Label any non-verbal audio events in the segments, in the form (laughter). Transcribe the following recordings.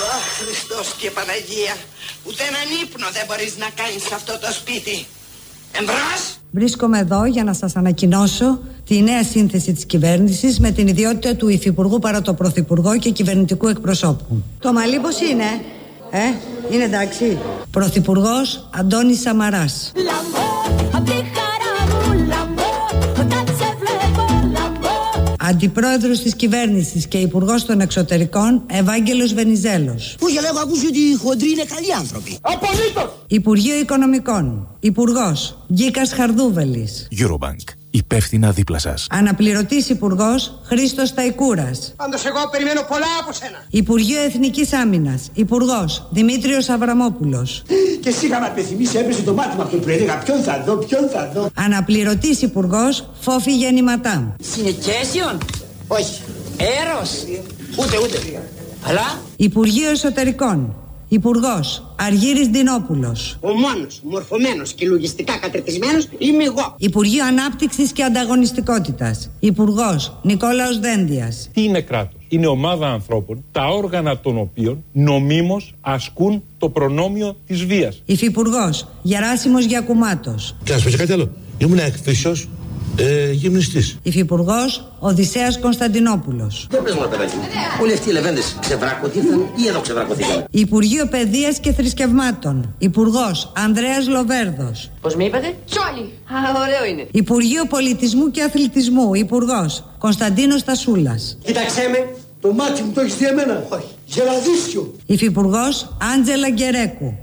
Αχ, Χριστός και Παναγία. Ούτε έναν ύπνο δεν μπορείς να κάνεις σε αυτό το σπίτι. Εμπρός! Βρίσκομαι εδώ για να σας ανακοινώσω τη νέα σύνθεση της κυβέρνησης με την ιδιότητα του Υφυπουργού παρά το Πρωθυπουργό και κυβερνητικού εκπροσώπου. Το μαλλί πώς είναι, ε, είναι εντάξει. Πρωθυπουργός Αντώνης Σαμαράς. Αντιπρόεδρος της κυβέρνησης και Υπουργός των Εξωτερικών Ευάγγελος Βενιζέλος. Πού για λέγω ακούσει ότι οι χοντροί είναι καλοί άνθρωποι. Απολύτως! Υπουργείο Οικονομικών Υπουργός Γκίκας Χαρδούβελης. Eurobank. Υπεύθυνα δίπλα σας. Αναπληρωτής Υπουργός Χρήστος Ταϊκούρας. Πάντως εγώ περιμένω πολλά από σένα. Υπουργείο Εθνικής Άμυνας Υπουργός Δημήτριος Αβραμόπουλος. Και εσύ είχα πεθυμίσει έπεσε το μάτι μου αυτό που έλεγα. Ποιον θα δω, ποιον θα δω; Αναπληρωτής Υπουργός Φόφη Γεννηματά. Συνεκέσιον. Όχι. Έρος; Ούτε ούτε. Αλλά; Υπουργείο Εσωτερικών Υπουργός Αργύρης Δινόπουλος Ο μόνος μορφωμένος και λογιστικά κατερτισμένος είμαι εγώ. Υπουργείο Ανάπτυξης και Ανταγωνιστικότητας Υπουργός Νικόλαος Δένδιας Τι είναι κράτος; Είναι ομάδα ανθρώπων τα όργανα των οποίων νομίμως ασκούν το προνόμιο της βίας. Υφυπουργός Γεράσιμος Γιακουμάτος Και να σου πω και κάτι άλλο. Ήμουν εκφύσεως ε, γυμνιστής. Υφυπουργός Οδυσσέας Κωνσταντινόπουλος Δεν πες μου παιδάκι μου. Όλοι αυτοί οι λεβέντες ξεβράκωτοι ήρθαν ή εδώ ξεβρακωθήκαν. Υπουργείο Παιδείας και Θρησκευμάτων Υπουργός Ανδρέας Λοβέρδος Πώς με είπατε; Τσόλι. Α, ωραίο είναι. Υπουργείο Πολιτισμού και Αθλητισμού Υπουργός Κωνσταντίνος Τασούλας Κοίταξέ με, το μάτι μου το έχεις δει εμένα; Όχι. Γελαδίσιο. Υφυπουργός Άντζελα Γκερέκου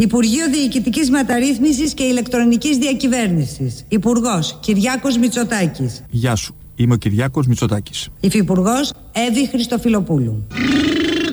Υπουργείο Διοικητικής Μεταρρύθμισης και Ηλεκτρονικής Διακυβέρνησης. Υπουργός Κυριάκος Μητσοτάκης. Γεια σου. Είμαι ο Κυριάκος Μητσοτάκης. Υφυπουργός Εύη Χριστοφιλοπούλου.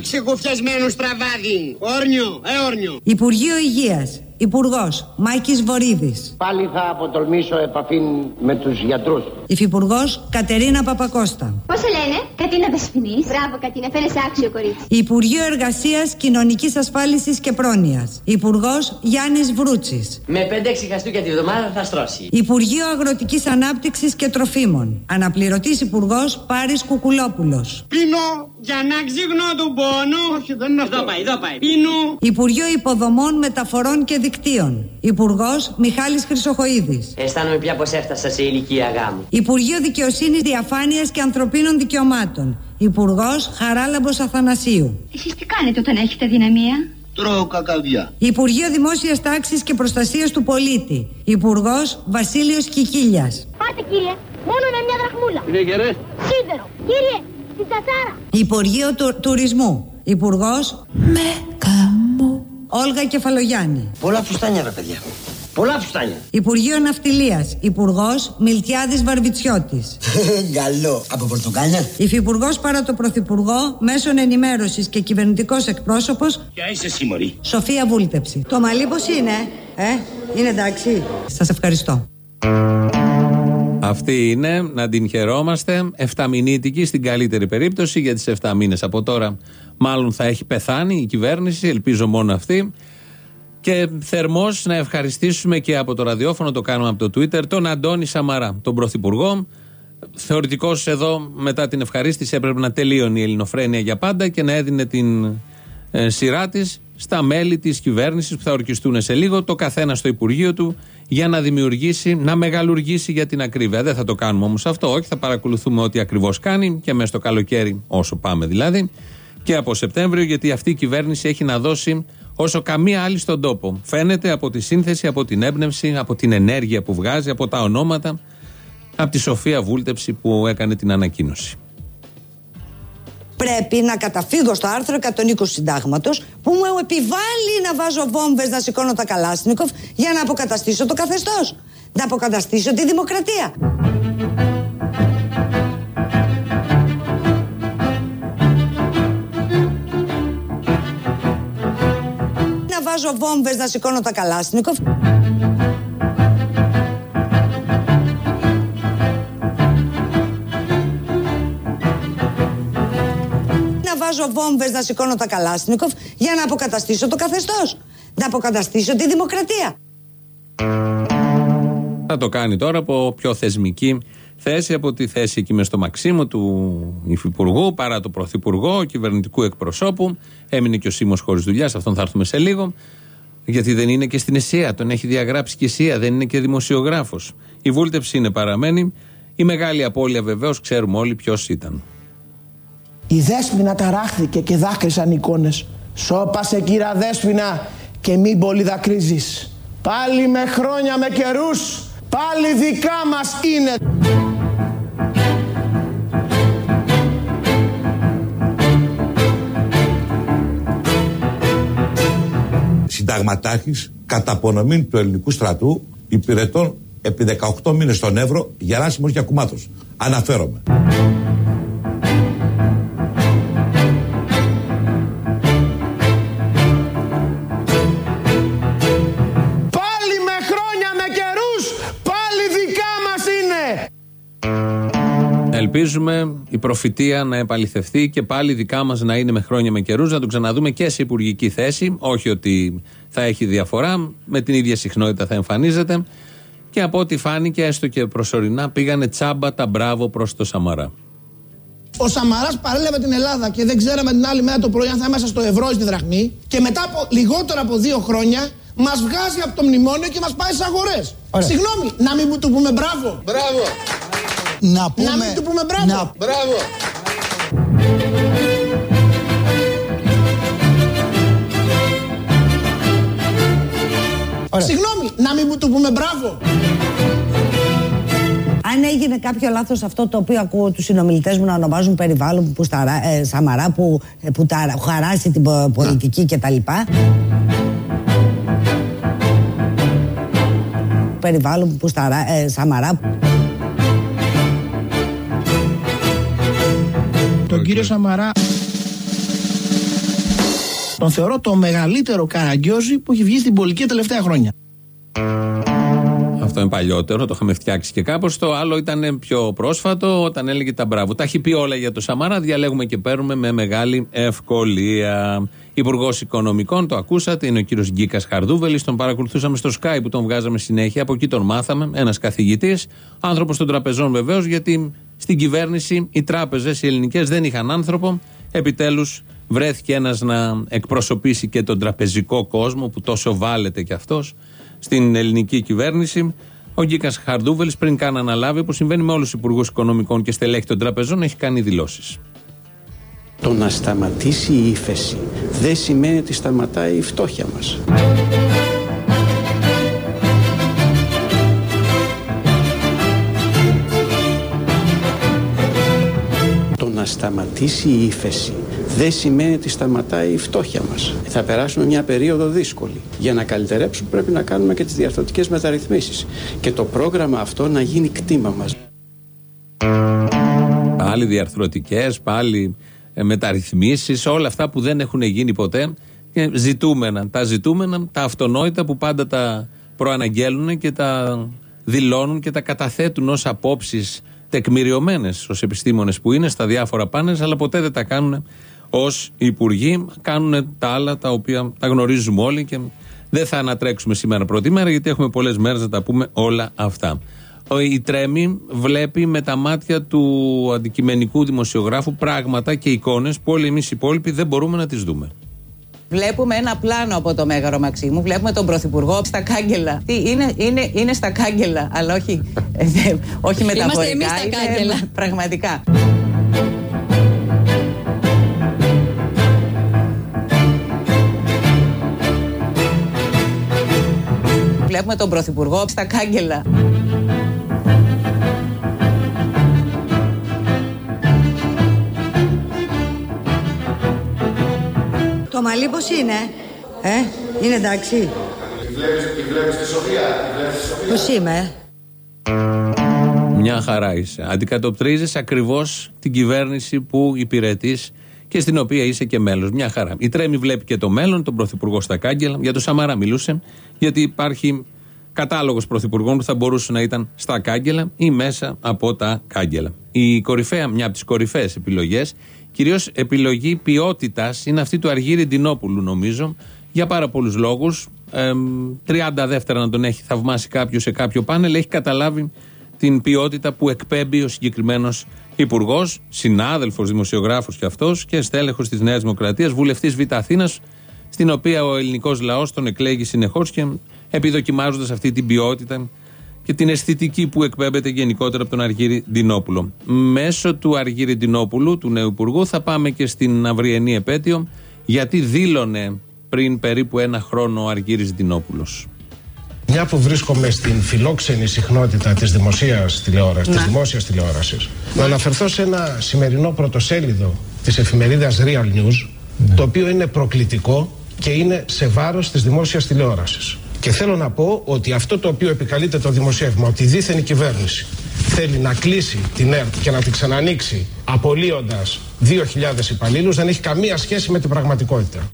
Ξεγοφιασμένο στραβάδι. Όρνιο, ε όρνιο. Υπουργείο Υγείας. Υπουργός Μάκη Βορύδης. Πάλι θα αποτολμήσω επαφή με τους γιατρούς. Υφυπουργός Κατερίνα Παπακώστα. Πώς σε λένε, Κατίνα Δεσποινή. Μπράβο, Κατίνα, φαίνεσαι άξιο κορίτσι. Υπουργείο Εργασίας, Κοινωνικής Ασφάλισης και Πρόνοιας. Υπουργός Γιάννης Βρούτσης. Με 5-6 χαστούκια τη βδομάδα θα στρώσει. Υπουργείο Αγροτικής Ανάπτυξης και Τροφίμων. Αναπληρωτής Υπουργός Πάρης Κουκουλόπουλος. Πίνω για να ξυγνώ τον πόνο. Όχι, δεν είναι αυτό. Εδώ πάει, εδώ πάει. Πίνω. Υπουργείο Υποδομών, Μεταφορών και Δικτύων. Υπουργός Μιχάλης Χρυσοχοίδης. Αισθάνομαι πια πως έφτασα σε ηλικία γάμου. Υπουργείο Δικαιοσύνης, Διαφάνειας και Ανθρωπίνων Δικαιωμάτων. Υπουργός Χαράλαμπος Αθανασίου. Εσείς τι κάνετε όταν έχετε δυναμία; Τρώω κακαδιά. Υπουργείο Δημόσιας Τάξης και Προστασίας του Πολίτη. Υπουργός Βασίλειος Κικίλιας. Πάρτε κύριε, μόνο με μια δραχμούλα. Είναι γερές. Σίδερο. Κύριε, την τσατσάρα. Υπουργείο του, Τουρισμού. Υπουργός Όλγα Κεφαλογιάννη. Πολλά φουστάνια ρε παιδιά. Πολλά φουστάνια. Υπουργείο Ναυτιλίας. Υπουργός Μιλτιάδης Βαρβιτσιώτης. Καλό. Από πορτοκάλια. Υφυπουργός παρά το Πρωθυπουργό, Μέσων Ενημέρωσης και Κυβερνητικός Εκπρόσωπος Ποια είσαι εσύ μωρή. Σοφία Βούλτεψη. Το μαλλί πώς είναι, ε, είναι εντάξει. Σας ευχαριστώ. Αυτή είναι, να την χαιρόμαστε, εφταμινήτικη στην καλύτερη περίπτωση για τις 7 μήνες από τώρα. Μάλλον θα έχει πεθάνει η κυβέρνηση, ελπίζω μόνο αυτή. Και θερμός να ευχαριστήσουμε και από το ραδιόφωνο, το κάνουμε από το Twitter, τον Αντώνη Σαμαρά, τον Πρωθυπουργό. Θεωρητικώ εδώ, μετά την ευχαρίστηση, έπρεπε να τελείωνε η ελληνοφρένεια για πάντα και να έδινε την ε, σειρά της στα μέλη της κυβέρνησης που θα ορκιστούν σε λίγο, το καθένα στο Υπουργείο του, για να δημιουργήσει, να μεγαλουργήσει για την ακρίβεια. Δεν θα το κάνουμε όμως αυτό, όχι, θα παρακολουθούμε ό,τι ακριβώς κάνει και μέσα στο καλοκαίρι, όσο πάμε δηλαδή, και από Σεπτέμβριο, γιατί αυτή η κυβέρνηση έχει να δώσει όσο καμία άλλη στον τόπο. Φαίνεται από τη σύνθεση, από την έμπνευση, από την ενέργεια που βγάζει, από τα ονόματα, από τη Σοφία Βούλτεψη που έκανε την ανακοίνωση. Πρέπει να καταφύγω στο άρθρο 120 συντάγματος που μου επιβάλλει να βάζω βόμβες να σηκώνω τα Καλάσνικοφ για να αποκαταστήσω το καθεστώς. Να αποκαταστήσω τη δημοκρατία. Να βάζω βόμβες να σηκώνω τα Καλάσνικοφ. Βάζω βόμβες να σηκώνω τα Καλάσνικοφ για να αποκαταστήσω το καθεστώς. Να αποκαταστήσω τη δημοκρατία. Θα το κάνει τώρα από πιο θεσμική θέση, από τη θέση εκεί με στο Μαξίμου του Υφυπουργού, παρά το Πρωθυπουργό, κυβερνητικού εκπροσώπου. Έμεινε και ο Σίμω χωρίς δουλειά, σε αυτόν θα έρθουμε σε λίγο. Γιατί δεν είναι και στην ΕΣΥΑ, τον έχει διαγράψει και η ΕΣΥΑ, δεν είναι και δημοσιογράφος. Η βούλτεψη είναι παραμένει. Η μεγάλη απώλεια βεβαίως ξέρουμε όλοι ποιος ήταν. Η Δέσποινα ταράχθηκε και δάκρυσαν εικόνες. Σώπασε κύρα Δέσποινα και μην πολύ δακρύζεις. Πάλι με χρόνια με καιρούς, πάλι δικά μας είναι. Συνταγματάρχης κατά απονομή του ελληνικού στρατού υπηρετών επί 18 μήνες στον Εύρο γεράσιμος για κουμάτος. Αναφέρομαι. Ελπίζουμε η προφητεία να επαληθευτεί και πάλι δικά μας να είναι με χρόνια με καιρούς, να τον ξαναδούμε και σε υπουργική θέση. Όχι ότι θα έχει διαφορά, με την ίδια συχνότητα θα εμφανίζεται. Και από ό,τι φάνηκε, έστω και προσωρινά, πήγανε τσάμπα τα μπράβο προς το Σαμαρά. Ο Σαμαράς παρέλαβε την Ελλάδα και δεν ξέραμε την άλλη μέρα το πρωί αν θα είμαστε στο ευρώ ή στη δραχμή. Και μετά από λιγότερα από δύο χρόνια μας βγάζει από το μνημόνιο και μας πάει στι αγορές. Συγγνώμη, να μην του πούμε μπράβο. Μπράβο. Να, πούμε... να μην του πούμε μπράβο. Να... Μπράβο. Συγγνώμη, να μην του πούμε μπράβο. Αν έγινε κάποιο λάθος αυτό το οποίο ακούω τους συνομιλητές μου να ονομάζουν περιβάλλον που στα, ε, Σαμαρά που, ε, που τα χαράσει την πο- πολιτική κτλ. Περιβάλλον που στα, ε, Σαμαρά Τον κύριο Σαμαρά τον θεωρώ το μεγαλύτερο καραγκιόζι που έχει βγει στην πολιτική τα τελευταία χρόνια. Αυτό είναι παλιότερο, το είχαμε φτιάξει και κάπως. Το άλλο ήταν πιο πρόσφατο, όταν έλεγε τα μπράβο. Τα έχει πει όλα για το Σαμαρά, διαλέγουμε και παίρνουμε με μεγάλη ευκολία. Υπουργός Οικονομικών, το ακούσατε, είναι ο κύριος Γκίκας Χαρδούβελης. Τον παρακολουθούσαμε στο Skype που τον βγάζαμε συνέχεια. Από εκεί τον μάθαμε. Ένας καθηγητής, άνθρωπος των τραπεζών βεβαίως, γιατί στην κυβέρνηση οι τράπεζες, οι ελληνικές, δεν είχαν άνθρωπο. Επιτέλους βρέθηκε ένας να εκπροσωπήσει και τον τραπεζικό κόσμο που τόσο βάλετε κι αυτός στην ελληνική κυβέρνηση. Ο Γκίκας Χαρδούβελης, πριν καν αναλάβει, όπω συμβαίνει με όλους τους υπουργούς οικονομικών και στελέχη των τραπεζών, έχει κάνει δηλώσεις. Το να σταματήσει η ύφεση δεν σημαίνει ότι σταματάει η φτώχεια μας. Το να σταματήσει η ύφεση δεν σημαίνει ότι σταματάει η φτώχεια μας. Θα περάσουμε μια περίοδο δύσκολη. Για να καλυτερέψουμε πρέπει να κάνουμε και τις διαρθρωτικές μεταρρυθμίσεις. Και το πρόγραμμα αυτό να γίνει κτήμα μας. Πάλι διαρθρωτικές, πάλι ε, μεταρρυθμίσεις, όλα αυτά που δεν έχουν γίνει ποτέ. Και ζητούμενα. Τα ζητούμενα, τα αυτονόητα που πάντα τα προαναγγέλνουν και τα δηλώνουν και τα καταθέτουν ως απόψεις τεκμηριωμένες ως επιστήμονες που είναι στα διάφορα πάνελ, αλλά ποτέ δεν τα κάνουν ως υπουργοί. Κάνουν τα άλλα τα οποία τα γνωρίζουμε όλοι και δεν θα ανατρέξουμε σήμερα πρώτη μέρα, γιατί έχουμε πολλές μέρες να τα πούμε όλα αυτά. Ο- Η Τρέμι βλέπει με τα μάτια του αντικειμενικού δημοσιογράφου πράγματα και εικόνες που όλοι εμείς οι υπόλοιποι δεν μπορούμε να τις δούμε. Βλέπουμε ένα πλάνο από το Μέγαρο Μαξίμου. Βλέπουμε τον Πρωθυπουργό στα κάγκελα. Τι είναι, είναι, είναι στα κάγκελα, αλλά όχι, ε, δε- όχι μεταφορικά. εμείς στα είναι κάγκελα. Πραγματικά. Βλέπουμε τον Πρωθυπουργό στα κάγκελα. Μαλλί πώς είναι, ε, είναι εντάξει. Τη βλέπεις, τη βλέπεις τη Σοφία, τη βλέπεις τη Σοφία. Πώς είμαι, ε; Μια χαρά είσαι. Αντικατοπτρίζεις ακριβώς την κυβέρνηση που υπηρετείς και στην οποία είσαι και μέλος. Μια χαρά. Η Τρέμι βλέπει και το μέλλον, τον Πρωθυπουργό στα κάγκελα. Για τον Σαμαρά μιλούσε, γιατί υπάρχει κατάλογος πρωθυπουργών που θα μπορούσε να ήταν στα κάγκελα ή μέσα από τα κάγκελα. Η κορυφαία, μια από τις κορυφαίες επιλογές, κυρίως επιλογή ποιότητας, είναι αυτή του Αργύρι Ντινόπουλου, νομίζω, για πάρα πολλούς λόγους. ε, 30 δεύτερα να τον έχει θαυμάσει κάποιος σε κάποιο πάνελ, έχει καταλάβει την ποιότητα που εκπέμπει ο συγκεκριμένος υπουργός, συνάδελφος, δημοσιογράφος κι αυτός και στέλεχος της Νέας Δημοκρατίας, βουλευτής Β' Αθήνας, στην οποία ο ελληνικός λαός τον εκλέγει συνεχώς και επιδοκιμάζοντας αυτή την ποιότητα και την αισθητική που εκπέμπεται γενικότερα από τον Αργύρι Ντινόπουλο. Μέσω του Αργύρι Ντινόπουλου, του νέου Υπουργού, θα πάμε και στην αυριανή επέτειο, γιατί δήλωνε πριν περίπου ένα χρόνο ο Αργύρης Ντινόπουλος. Μια που βρίσκομαι στην φιλόξενη συχνότητα της δημοσίας τηλεόρασης, της δημόσιας τηλεόρασης, να αναφερθώ σε ένα σημερινό πρωτοσέλιδο της εφημερίδας Real News, το οποίο είναι προκλητικό και είναι σε βάρος της δημόσιας τηλεόρασης. Και θέλω να πω ότι αυτό το οποίο επικαλείται το δημοσίευμα, ότι δίθεν η κυβέρνηση θέλει να κλείσει την ΕΡΤ και να την ξανανοίξει απολύοντας 2.000 υπαλλήλους, δεν έχει καμία σχέση με την πραγματικότητα.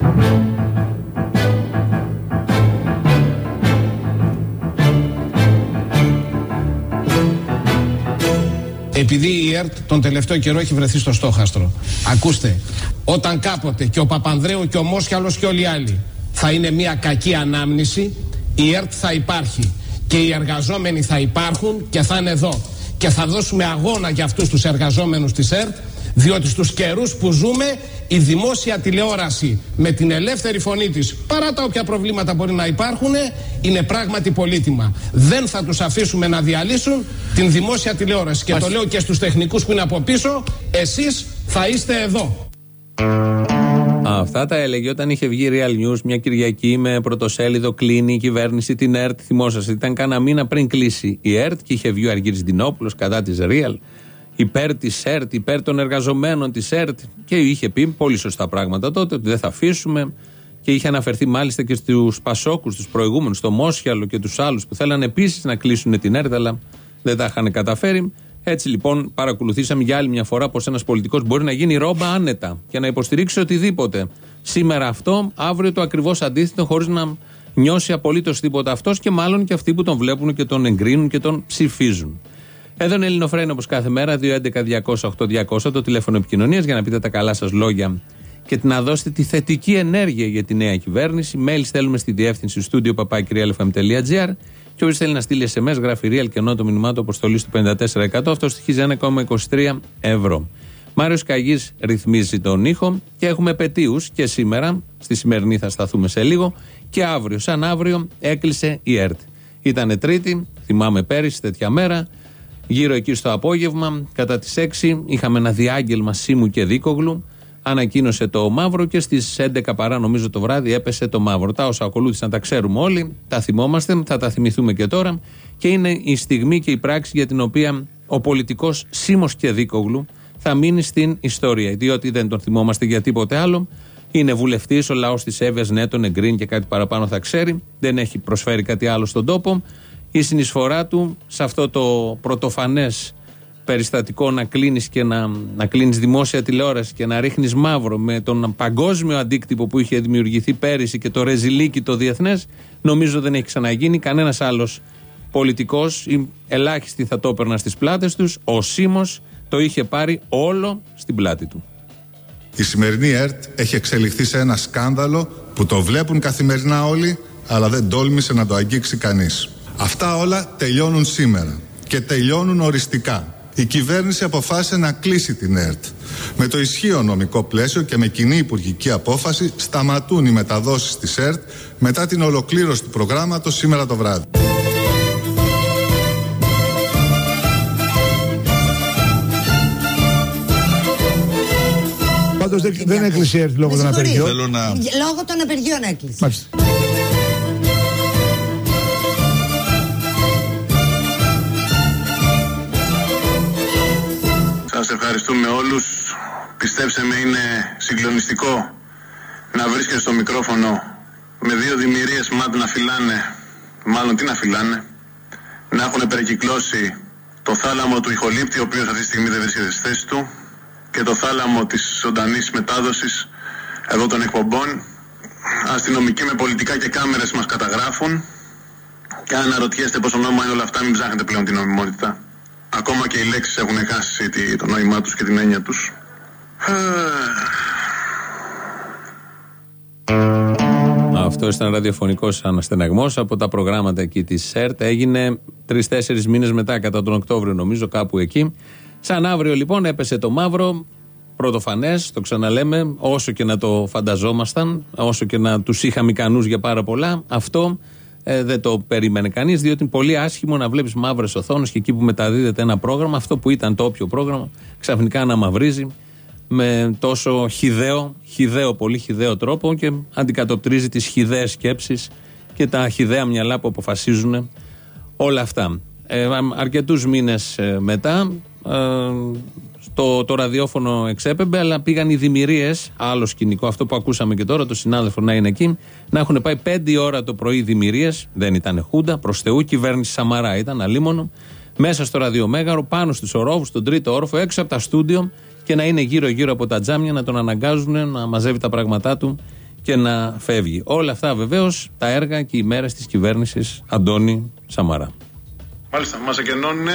Επειδή η ΕΡΤ τον τελευταίο καιρό έχει βρεθεί στο στόχαστρο. Ακούστε, όταν κάποτε και ο Παπανδρέου και ο Μόσχαλος και όλοι οι άλλοι θα είναι μια κακή ανάμνηση, η ΕΡΤ θα υπάρχει και οι εργαζόμενοι θα υπάρχουν και θα είναι εδώ. Και θα δώσουμε αγώνα για αυτούς τους εργαζόμενους της ΕΡΤ διότι στους καιρούς που ζούμε η δημόσια τηλεόραση με την ελεύθερη φωνή της παρά τα όποια προβλήματα μπορεί να υπάρχουν είναι πράγματι πολύτιμα. Δεν θα τους αφήσουμε να διαλύσουν την δημόσια τηλεόραση και το λέω και στους τεχνικούς που είναι από πίσω εσείς θα είστε εδώ. Αυτά τα έλεγε όταν είχε βγει Real News μια Κυριακή με πρωτοσέλιδο κλείνει η κυβέρνηση την ΕΡΤ. Θυμόσαστε, ήταν κάνα μήνα πριν κλείσει η ΕΡΤ και είχε βγει ο Αργύρης Δινόπουλος κατά της Real υπέρ της ΕΡΤ, υπέρ των εργαζομένων της ΕΡΤ και είχε πει πολύ σωστά πράγματα τότε ότι δεν θα αφήσουμε και είχε αναφερθεί μάλιστα και στους Πασόκους, τους προηγούμενους, στο Μόσχιαλο και τους άλλους που θέλανε επίσης να κλείσουν την ΕΡΤ, αλλά δεν τα είχαν καταφέρει. Έτσι λοιπόν παρακολουθήσαμε για άλλη μια φορά πως ένας πολιτικός μπορεί να γίνει ρόμπα άνετα και να υποστηρίξει οτιδήποτε. Σήμερα αυτό, αύριο το ακριβώς αντίθετο, χωρίς να νιώσει απολύτως τίποτα αυτός και μάλλον και αυτοί που τον βλέπουν και τον εγκρίνουν και τον ψηφίζουν. Εδώ είναι Ελληνοφρένο όπως κάθε μέρα, 211-200-8200, το τηλέφωνο επικοινωνίας για να πείτε τα καλά σας λόγια και να δώσετε τη θετική ενέργεια για τη νέα κυβέρνηση. Mail στέλνουμε στη διεύθυνση στούντιο papakirialfm.gr και όποιο θέλει να στείλει SMS, γράφει real και ενώ το μηνυμά του αποστολή του 54%, αυτό στοιχίζει 1,23 ευρώ. Μάριος Καγής ρυθμίζει τον ήχο και έχουμε επαιτίους και σήμερα, στη σημερινή θα σταθούμε σε λίγο, και αύριο. Σαν αύριο έκλεισε η ΕΡΤ. Ήταν Τρίτη, θυμάμαι πέρυσι τέτοια μέρα. Γύρω εκεί στο απόγευμα, κατά τις 6, είχαμε ένα διάγγελμα Σίμου και Δίκογλου. Ανακοίνωσε το μαύρο και στις 11 παρά, νομίζω το βράδυ, έπεσε το μαύρο. Τα όσα ακολούθησαν τα ξέρουμε όλοι, τα θυμόμαστε, θα τα θυμηθούμε και τώρα. Και είναι η στιγμή και η πράξη για την οποία ο πολιτικός Σίμος και Δίκογλου θα μείνει στην ιστορία. Διότι δεν τον θυμόμαστε για τίποτε άλλο. Είναι βουλευτής, ο λαός της Εύε, ναι, τον εγκρίνει και κάτι παραπάνω θα ξέρει. Δεν έχει προσφέρει κάτι άλλο στον τόπο η συνεισφορά του σε αυτό το πρωτοφανές περιστατικό να κλείνεις και να, να κλείνεις δημόσια τηλεόραση και να ρίχνεις μαύρο με τον παγκόσμιο αντίκτυπο που είχε δημιουργηθεί πέρυσι και το ρεζιλίκι το διεθνές, νομίζω δεν έχει ξαναγίνει. Κανένας άλλος πολιτικός, ή ελάχιστοι θα το έπαιρνα στις πλάτες τους. Ο Σίμω το είχε πάρει όλο στην πλάτη του. Η σημερινή ΕΡΤ έχει εξελιχθεί σε ένα σκάνδαλο που το βλέπουν καθημερινά όλοι, αλλά δεν τόλμησε να το αγγίξει κανείς. Αυτά όλα τελειώνουν σήμερα και τελειώνουν οριστικά. Η κυβέρνηση αποφάσισε να κλείσει την ΕΡΤ. Με το ισχύο νομικό πλαίσιο και με κοινή υπουργική απόφαση σταματούν οι μεταδόσεις της ΕΡΤ μετά την ολοκλήρωση του προγράμματος σήμερα το βράδυ. Πάντως δεν, έκλεισε η ΕΡΤ λόγω των απεργιών. Λόγω των απεργιών έκλεισε. Μάλιστα. Ευχαριστούμε όλους. Πιστέψτε με είναι συγκλονιστικό να βρίσκεσαι στο μικρόφωνο με δύο δημιουργίες μάτ να φυλάνε, μάλλον τι να φυλάνε, να έχουν περικυκλώσει το θάλαμο του ηχολήπτη, ο οποίος αυτή τη στιγμή δεν βρίσκεται στη θέση του, και το θάλαμο της ζωντανής μετάδοσης εδώ των εκπομπών. Αστυνομικοί με πολιτικά και κάμερες μας καταγράφουν και αν αναρωτιέστε πόσο νόμο είναι όλα αυτά, μην ψάχνετε πλέον την νομιμότητα. Ακόμα και οι λέξεις έχουν χάσει το νόημά τους και την έννοια τους. Αυτό ήταν ραδιοφωνικός αναστεναγμός από τα προγράμματα εκεί της ΣΕΡΤ. Έγινε τρει-τέσσερι μήνες μετά, κατά τον Οκτώβριο, νομίζω, κάπου εκεί. Σαν αύριο λοιπόν έπεσε το μαύρο, πρωτοφανές, το ξαναλέμε, όσο και να το φανταζόμασταν, όσο και να τους είχαμε ικανούς για πάρα πολλά, αυτό ε, δεν το περίμενε κανείς, διότι είναι πολύ άσχημο να βλέπεις μαύρες οθόνες και εκεί που μεταδίδεται ένα πρόγραμμα, αυτό που ήταν το όποιο πρόγραμμα, ξαφνικά να μαυρίζει με τόσο χιδαίο, χιδαίο, πολύ χιδαίο τρόπο και αντικατοπτρίζει τις χιδαίες σκέψεις και τα χιδαία μυαλά που αποφασίζουν όλα αυτά. Ε, αρκετούς μήνες ε, μετά ε, το, το ραδιόφωνο εξέπεμπε, αλλά πήγαν οι δημιουργίες, άλλο σκηνικό, αυτό που ακούσαμε και τώρα, το συνάδελφο να είναι εκεί, να έχουν πάει 5 ώρα το πρωί δημιουργίες, δεν ήταν Χούντα, προς Θεού, κυβέρνηση Σαμαρά ήταν, αλίμονο, μέσα στο ραδιομέγαρο, πάνω στους ορόφου, στον τρίτο όροφο, έξω από τα στούντιο και να είναι γύρω-γύρω από τα τζάμια, να τον αναγκάζουν να μαζεύει τα πράγματά του και να φεύγει. Όλα αυτά βεβαίως τα έργα και οι μέρες της κυβέρνησης Αντώνη Σαμαρά. Μάλιστα, μας εκενώνουν.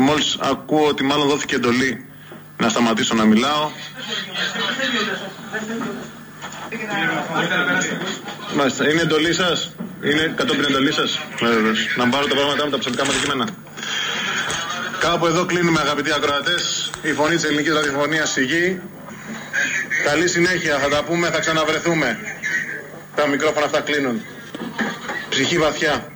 Μόλις ακούω ότι μάλλον δόθηκε εντολή να σταματήσω να μιλάω. Μάλιστα, είναι εντολή σας; Είναι κατόπιν εντολής σας; Να πάρω τα πράγματα μου, τα προσωπικά μου αντικείμενα. Κάπου εδώ κλείνουμε αγαπητοί ακροατές, η φωνή της ελληνικής ραδιοφωνίας στη γη. Καλή συνέχεια, θα τα πούμε, θα ξαναβρεθούμε. Τα μικρόφωνα αυτά κλείνουν. Ψυχή βαθιά.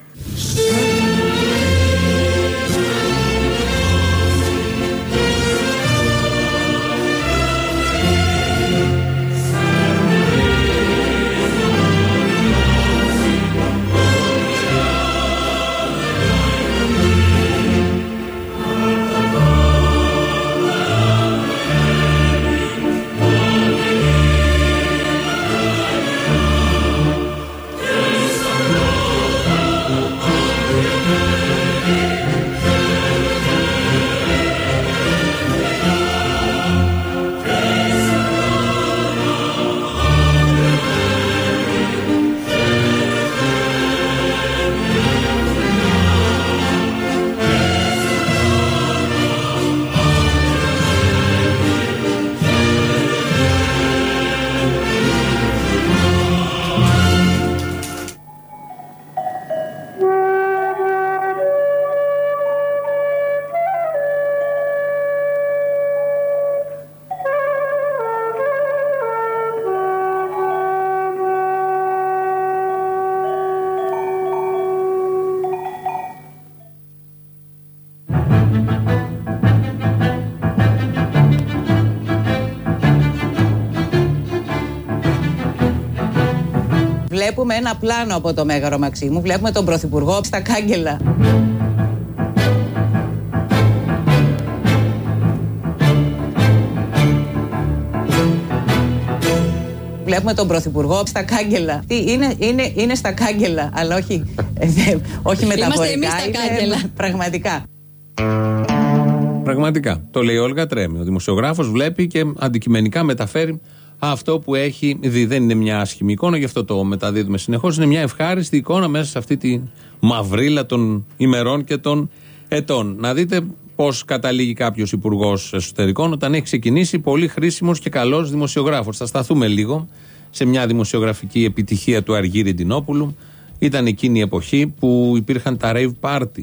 Βλέπουμε ένα πλάνο από το Μέγαρο Μαξίμου. Βλέπουμε τον Πρωθυπουργό στα κάγκελα. Βλέπουμε τον Πρωθυπουργό στα κάγκελα. Τι, είναι, είναι, είναι στα κάγκελα, αλλά όχι, ε, όχι μεταφορικά. Είμαστε εμείς στα κάγκελα. πραγματικά. Πραγματικά. Το λέει η Όλγα Τρέμι. Ο δημοσιογράφος βλέπει και αντικειμενικά μεταφέρει αυτό που έχει δει. Δεν είναι μια άσχημη εικόνα, γι' αυτό το μεταδίδουμε συνεχώς. Είναι μια ευχάριστη εικόνα μέσα σε αυτή τη μαυρίλα των ημερών και των ετών. Να δείτε πώς καταλήγει κάποιος υπουργός εσωτερικών όταν έχει ξεκινήσει πολύ χρήσιμος και καλός δημοσιογράφος. Θα σταθούμε λίγο σε μια δημοσιογραφική επιτυχία του Αργύρι Ντινόπουλου. Ήταν εκείνη η εποχή που υπήρχαν τα rave party.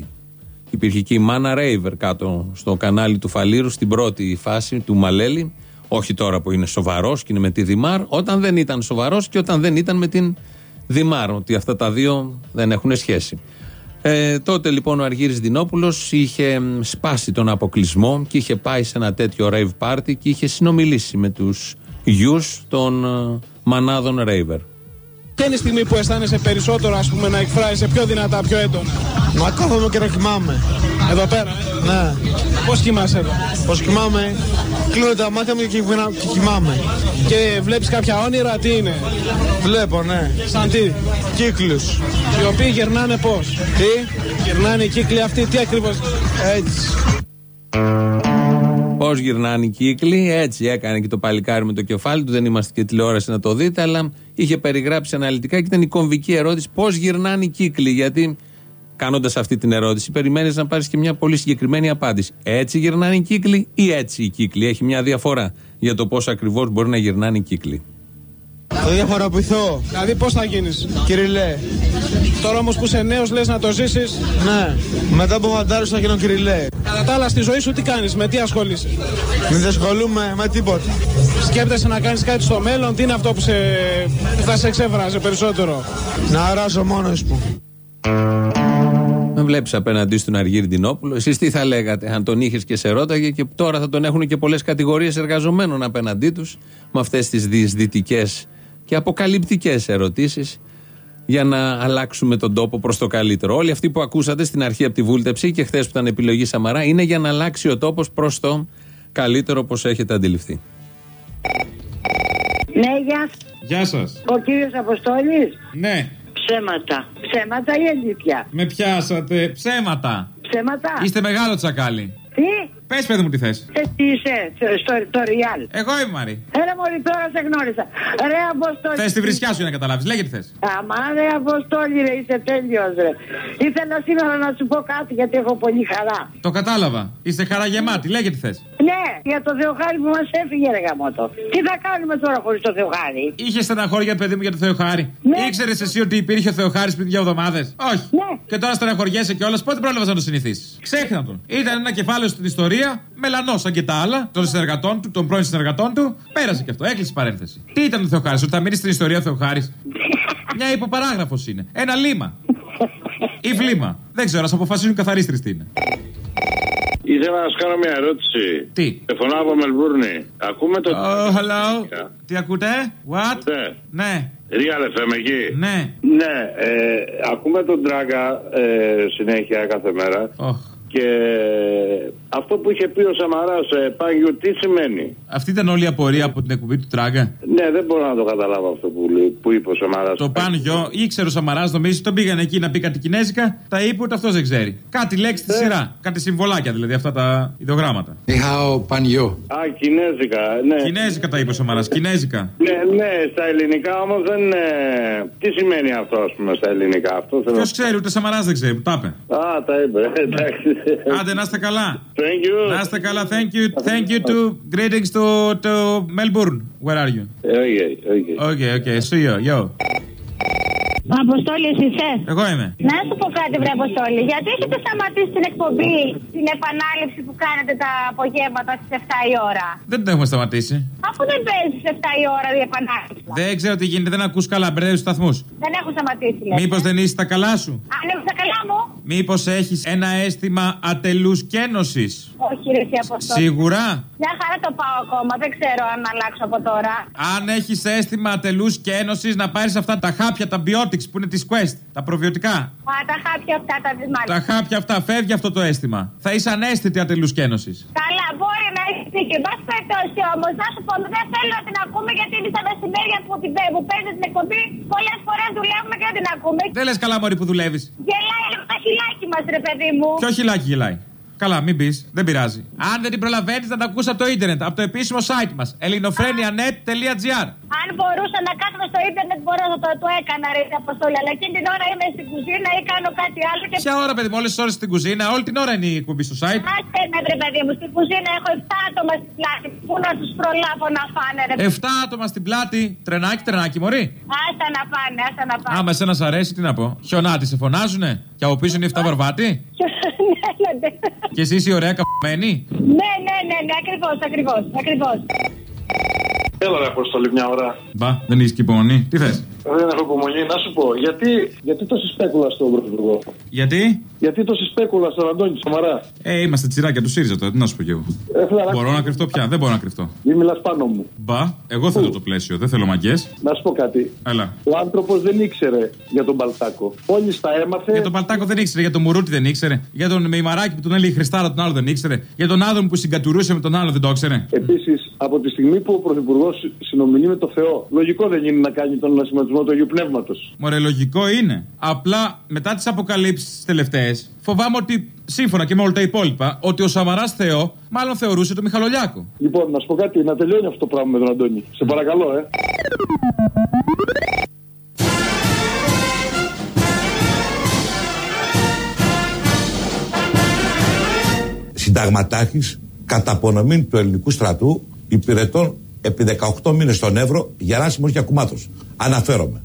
Υπήρχε και η Μάνα Raver κάτω στο κανάλι του Φαλήρου στην πρώτη φάση του Μαλέλη όχι τώρα που είναι σοβαρός και είναι με τη Δημάρ, όταν δεν ήταν σοβαρός και όταν δεν ήταν με την Δημάρ. Ότι αυτά τα δύο δεν έχουν σχέση. Ε, τότε λοιπόν ο Αργύρης Δινόπουλος είχε σπάσει τον αποκλεισμό και είχε πάει σε ένα τέτοιο rave party και είχε συνομιλήσει με τους γιους των ε, μανάδων raver. Ποια είναι η στιγμή που αισθάνεσαι περισσότερο ας πούμε, να εκφράζεσαι πιο δυνατά, πιο έντονα. Να κάθομαι και να κοιμάμαι. Εδώ πέρα, ε; Ναι. Πώς κοιμάσαι εδώ; Πώς κοιμάμαι. Κλείνω τα μάτια μου και, και κοιμάμαι. Και βλέπεις κάποια όνειρα, τι είναι; Βλέπω, ναι. Σαν τι; Κύκλους. Οι οποίοι γερνάνε πώς; Τι; Γερνάνε οι κύκλοι αυτοί, τι ακριβώς. Έτσι. Πώς γυρνάνε οι κύκλοι, έτσι έκανε και το παλικάρι με το κεφάλι του. Δεν είμαστε και τηλεόραση να το δείτε, αλλά είχε περιγράψει αναλυτικά και ήταν η κομβική ερώτηση πώς γυρνάνε οι κύκλοι. Γιατί κάνοντας αυτή την ερώτηση, περιμένεις να πάρεις και μια πολύ συγκεκριμένη απάντηση. Έτσι γυρνάνε οι κύκλοι ή έτσι οι κύκλοι. Έχει μια διαφορά για το πώς ακριβώς μπορεί να γυρνάνε οι κύκλοι. Θα διαφοροποιηθώ. Δηλαδή πώς θα γίνεις. Κυριλέ. Τώρα όμως που είσαι νέος λες να το ζήσεις. Ναι. Μετά από μαντάρους θα γίνω κυριλέ. Κατά τα άλλα στη ζωή σου τι κάνεις, με τι ασχολείσαι; Δεν ασχολούμαι με τίποτα. Σκέπτεσαι να κάνεις κάτι στο μέλλον, τι είναι αυτό που, σε, που θα σε εξέφραζε περισσότερο; Να αράσω μόνος μου. Με βλέπεις απέναντί στον Αργύρι Ντινόπουλο. Εσείς τι θα λέγατε, αν τον είχες και σε ρώταγε και τώρα θα τον έχουν και πολλές κατηγορίες εργαζομένων απέναντί τους με αυτές τις διεισδυτικέ και αποκαλυπτικές ερωτήσεις για να αλλάξουμε τον τόπο προς το καλύτερο. Όλοι αυτοί που ακούσατε στην αρχή από τη βούλτεψη και χθες που ήταν επιλογή Σαμαρά είναι για να αλλάξει ο τόπος προς το καλύτερο όπως έχετε αντιληφθεί. Ναι, γεια Γεια σας. Ο κύριος Αποστόλης; Ναι. Ψέματα. Ψέματα ή αλήθεια; Με πιάσατε. Ψέματα. Ψέματα. Είστε μεγάλο τσακάλι. Τι; Πες, παιδί μου, τι θες. Ε, τι είσαι, στο, στο Ριάλ. Εγώ είμαι Μαρή. Έλα μόλι τώρα σε γνώρισα. Ρε Αποστόλη. Θες τη βρισιά σου για να καταλάβεις. Λέγε τι θες. Αμά ρε Αποστόλη, ρε είσαι τέλειος, ρε. Ήθελα σήμερα να σου πω κάτι γιατί έχω πολύ χαρά. Το κατάλαβα. Είστε χαρά γεμάτη. Λέγε τι θες. Ναι, για το Θεοχάρη που μας έφυγε, ρε γαμότο. Τι θα κάνουμε τώρα χωρίς το Θεοχάρη; Είχε στεναχώρια, παιδί μου, για το Θεοχάρη. Ναι. Ήξερες εσύ ότι υπήρχε ο Θεοχάρης πριν δύο εβδομάδες; Όχι. Ναι. Και τώρα στεναχωριέσαι κιόλας. Πότε πρόλαβες να το συνηθίσεις; Ξέχνα τον. Ήταν ένα κεφάλαιο στην ιστορία, μελανός σαν και τα άλλα, των συνεργατών του, των πρώην συνεργατών του. Πέρασε και αυτό. Έκλεισε παρένθεση. Τι ήταν ο Θεοχάρης, ότι θα μείνει στην ιστορία ο Θεοχάρης; Μια υποπαράγραφος είναι. Ένα λίμα. Ή βλήμα. Δεν ξέρω, ας αποφασίζουν καθαρίστρες τι είναι. Ήθελα να σου κάνω μια ερώτηση. Τι; Τεφωνάω από Μελβούρνη. Ακούμε το. Oh, hello. Τι ακούτε; What? Ναι. Ναι. Real FM εκεί. Ναι. Ναι. Ε, ακούμε τον Τράγκα ε, συνέχεια κάθε μέρα. Και αυτό που είχε πει ο Σαμαράς ε, Πάγιο, τι σημαίνει; Αυτή ήταν όλη η απορία από την εκπομπή του Τράγκα. Ναι, δεν μπορώ να το καταλάβω αυτό που, λέει- που είπε ο Σαμαράς. Το Πάνγιο, ήξερε ο Σαμαράς, νομίζεις, τον πήγαν εκεί να πει κάτι κινέζικα, τα είπε ούτε αυτός δεν ξέρει. Κάτι λέξει στη σειρά. Κάτι συμβολάκια δηλαδή, αυτά τα ιδεογράμματα. Νιχάω Πανγιό. Α, κινέζικα, ναι. Κινέζικα τα είπε ο Σαμαράς, κινέζικα. Ναι, ναι, στα ελληνικά όμως δεν. ε, Τι σημαίνει αυτό, ας πούμε, στα ελληνικά. Αυτό θέλω Ποιος ξέρει, ούτε Σαμαράς δεν ξέρει, που τα είπε. Α, τα είπε. Εντάξει. Άντε να είστε καλά. Thank you. Να είστε καλά, thank you, thank you to greetings to, to Melbourne. Where are you? Okay, okay. Okay, okay, see you, yo. Αποστόλη, εσύ είσαι. Εγώ είμαι. Να σου πω κάτι, βρε Αποστόλη. Γιατί έχετε σταματήσει την εκπομπή, την επανάληψη που κάνετε τα απογεύματα στις 7 η ώρα; Δεν την έχουμε σταματήσει. Αφού δεν παίζει στις 7 η ώρα η επανάληψη. Δεν ξέρω τι γίνεται, δεν ακούς καλά, μπερδεύεις τους σταθμούς. Δεν έχω σταματήσει, λες. Μήπως δεν είσαι στα καλά σου; Αν έχω τα καλά μου. Μήπως έχεις ένα αίσθημα ατελού κένωση. Όχι, ρε, εσύ Αποστόλη. Σίγουρα. Μια χαρά το πάω ακόμα. Δεν ξέρω αν αλλάξω από τώρα. Αν έχεις αίσθημα ατελού κένωση, να πάρεις αυτά τα χάπια, τα biotics που είναι της Quest, τα προβιωτικά. Α, τα χάπια αυτά τα της μάλιστα. Τα χάπια αυτά, φεύγει αυτό το αίσθημα. Θα είσαι ανέστητη ατελούς κένωσης. Καλά, μπορεί να έχει δίκιο. Εν πάση περιπτώσει όμως, να σου πω, δεν θέλω να την ακούμε γιατί είναι στα μεσημέρια που, την, που παίζεις την εκπομπή. Πολλές φορές δουλεύουμε και δεν την ακούμε. Δεν λες καλά, Μωρή, που δουλεύεις. Γελάει λίγο τα χιλάκι μας, ρε παιδί μου. Ποιο χιλάκι γελάει. Καλά, μην πεις, δεν πειράζει. Αν δεν την προλαβαίνεις, θα τα ακούσει από το ίντερνετ, από το επίσημο site μας. ελληνοφρένια.net.gr Αν μπορούσα να κάθομαι στο ίντερνετ, μπορώ να το, το έκανα, ρε Αποστόλη. Αλλά εκείνη την ώρα είμαι στην κουζίνα ή κάνω κάτι άλλο. Και... Ποια ώρα, παιδί μου, όλες τις ώρες στην κουζίνα, όλη την ώρα είναι η εκπομπή στο site; Άσε με, ρε παιδί μου, στην κουζίνα έχω 7 άτομα στην πλάτη. Πού να τους προλάβω να φάνε, ρε. 7 άτομα στην πλάτη, τρενάκι, τρενάκι, μωρή. Άσα να πάνε, άσα να πάνε. Άμα εσένα σ' αρέσει, τι να πω. Χιονάτι σε φωνάζουνε; Και από πίσω είναι η 7 βαρβάτη. Ναι, ναι, Και εσύ είσαι η ωραία καπμένη. ναι, ναι, ναι, ναι, ακριβώς, ακριβώς, ακριβώς. Έλα, ρε Αποστολή, μια ώρα. Μπα, δεν έχει και υπομονή. Τι θες; Δεν έχω υπομονή. Να σου πω, γιατί, γιατί τόση σπέκουλα στον Πρωθυπουργό; Γιατί; Γιατί τόση σπέκουλα στον Αντώνη Σαμαρά. Ε, είμαστε τσιράκια του ΣΥΡΙΖΑ τώρα, τι να σου πω κι εγώ. Ε, φιλαράκι. Μπορώ να κρυφτώ πια, δεν μπορώ να κρυφτώ. Μην μιλάς πάνω μου. Μπα, εγώ θέλω το πλαίσιο, δεν θέλω μαγκές. Να σου πω κάτι. Έλα. Ο άνθρωπος δεν ήξερε για τον Παλτάκο. Όλοι τα έμαθε. Για τον Παλτάκο δεν ήξερε, για τον Μουρούτη δεν ήξερε. Για τον Μεϊμαράκη που τον έλεγε Χριστάρα τον άλλο δεν ήξερε. Για τον Άδων που συγκατουρούσε με τον άλλο δεν το ήξερε. Επίσης, από τη στιγμή που ο Πρωθυπουργός συνομιλεί με το Θεό, λογικό δεν είναι να κάνει τον ανασηματισμό του Αγίου Πνεύματος. Μωρέ, λογικό είναι. Απλά μετά τις αποκαλύψεις τις τελευταίες, φοβάμαι ότι σύμφωνα και με όλα τα υπόλοιπα, ότι ο Σαμαράς Θεό μάλλον θεωρούσε τον Μιχαλολιάκο. Λοιπόν, να σου πω κάτι, να τελειώνει αυτό το πράγμα με τον Αντώνη. Σε παρακαλώ, ε. Συνταγματάρχης κατά απονομή του ελληνικού στρατού υπηρετών επί 18 μήνες στον Εύρο γεράσιμο και ακουμάτος. Αναφέρομαι.